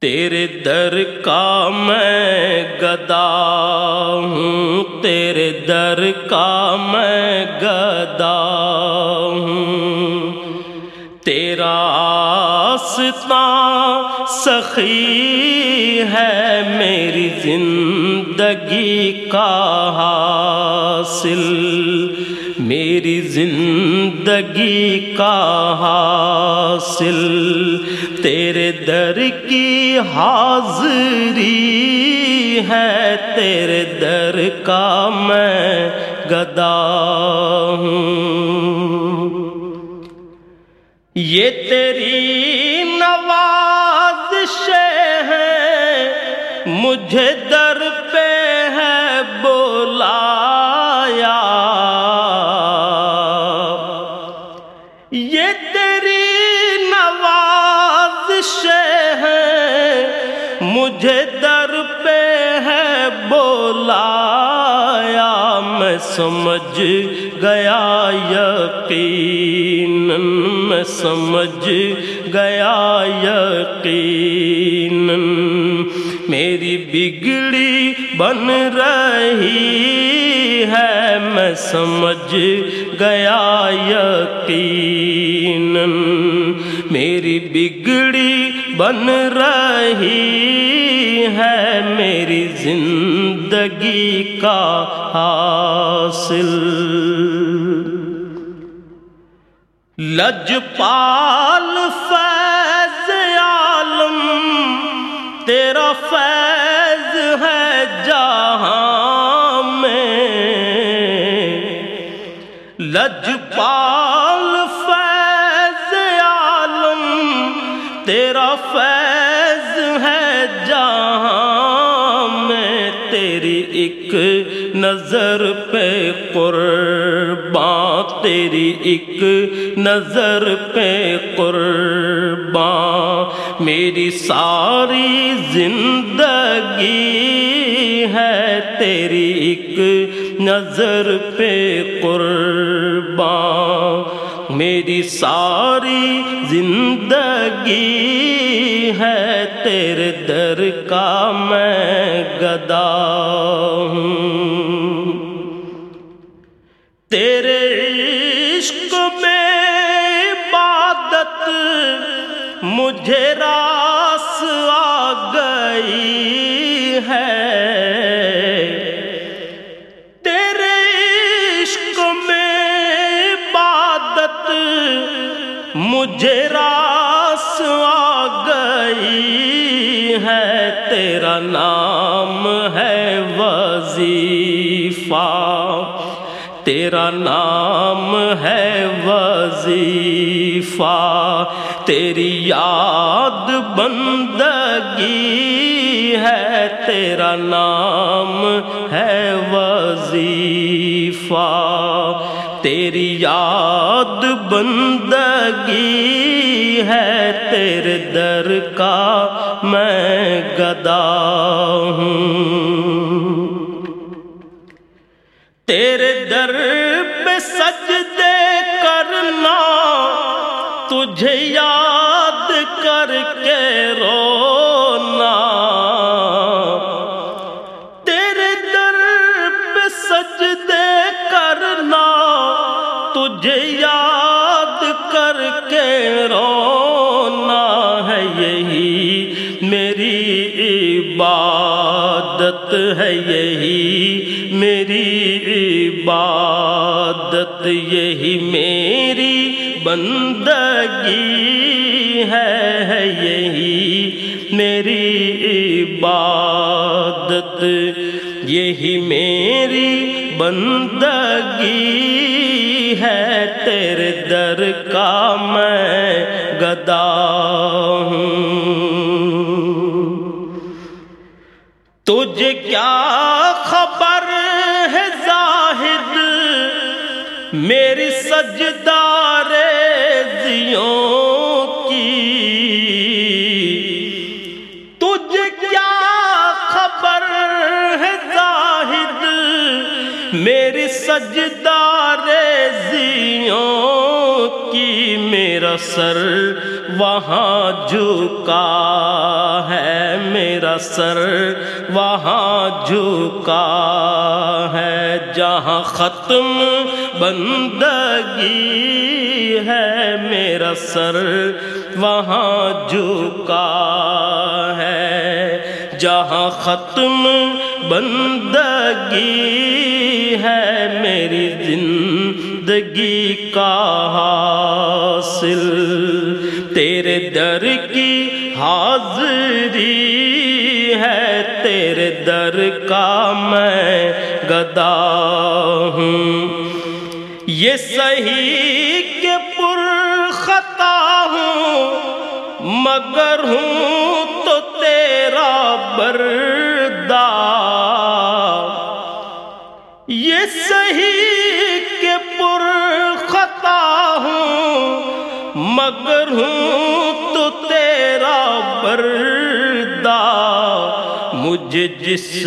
تیرے در کا میں گدا ہوں، تیرے در کا میں گدا ہوں۔ تیرا آستا سخی ہے میری زندگی کا حاصل۔ زندگی کا حاصل، تیرے در کی حاضری ہے، تیرے در کا میں گدا ہوں۔ یہ تیری نواز ہے، مجھے در مجھے در پہ ہے بولایا، میں سمجھ گیا یقین، میں سمجھ گیا یقین۔ میری بگڑی بن رہی ہے، میں سمجھ گیا یقین۔ میری بگڑی بن رہی ہے، میری زندگی کا حاصل۔ لج پال فیض عالم، تیرا فیض ہے جہاں میں۔ لج پال تیری ایک نظر پہ قربان، تیری ایک نظر پہ قربان، میری ساری زندگی ہے تیری ایک نظر پہ قربان، میری ساری زندگی ہے تیرے در کا میں گدا ہوں۔ تیرے عشق میں عبادت مجھے راس آ گئی ہے۔ تیرے عشق میں عبادت مجھے راس تیرا نام ہے وظیفہ، تیرا نام ہے وظیفہ، تیری یاد بندگی ہے، تیرا نام ہے وظیفہ، تیری یاد بندگی ہے تیرے در کا میں گدا ہوں۔ تیرے کر کے رونا ہے یہی، میری عبادت ہے یہی، میری عبادت یہی، میری بندگی ہے یہی، میری عبادت یہی، میری بندگی ہے تیرے در کا میں گدا ہوں۔ کیا خبر ہے زاہد؟ میری سجدار زیوں کی۔ تجھے کیا خبر ہے زاہد؟ میری سجدار زیوں کی میرا سر وہاں جھکا ہے، میرا سر وہاں جھکا ہے۔ جہاں ختم بندگی ہے، میرا سر وہاں جھکا ہے۔ جہاں ختم بندگی ہے، میری زندگی زندگی کا حاصل، تیرے در کی حاضری ہے، تیرے در کا میں گدا ہوں۔ یہ صحیح کہ پر خطا ہوں، مگر ہوں تو تیرا بردا یہ صحیح مگر ہوں تو تیرا بردا مجھے جس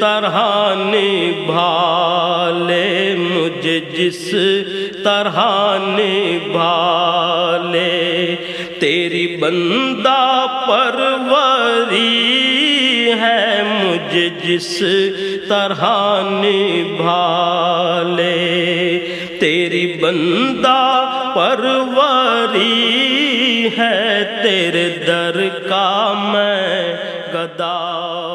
طرح نبھا لے مجھے جس طرح نبھا لے۔ تیری بندہ پروری ہے مجھے جس طرح نبھا لے۔ تیری بندہ پروری ہے تیرے در کا میں گدا۔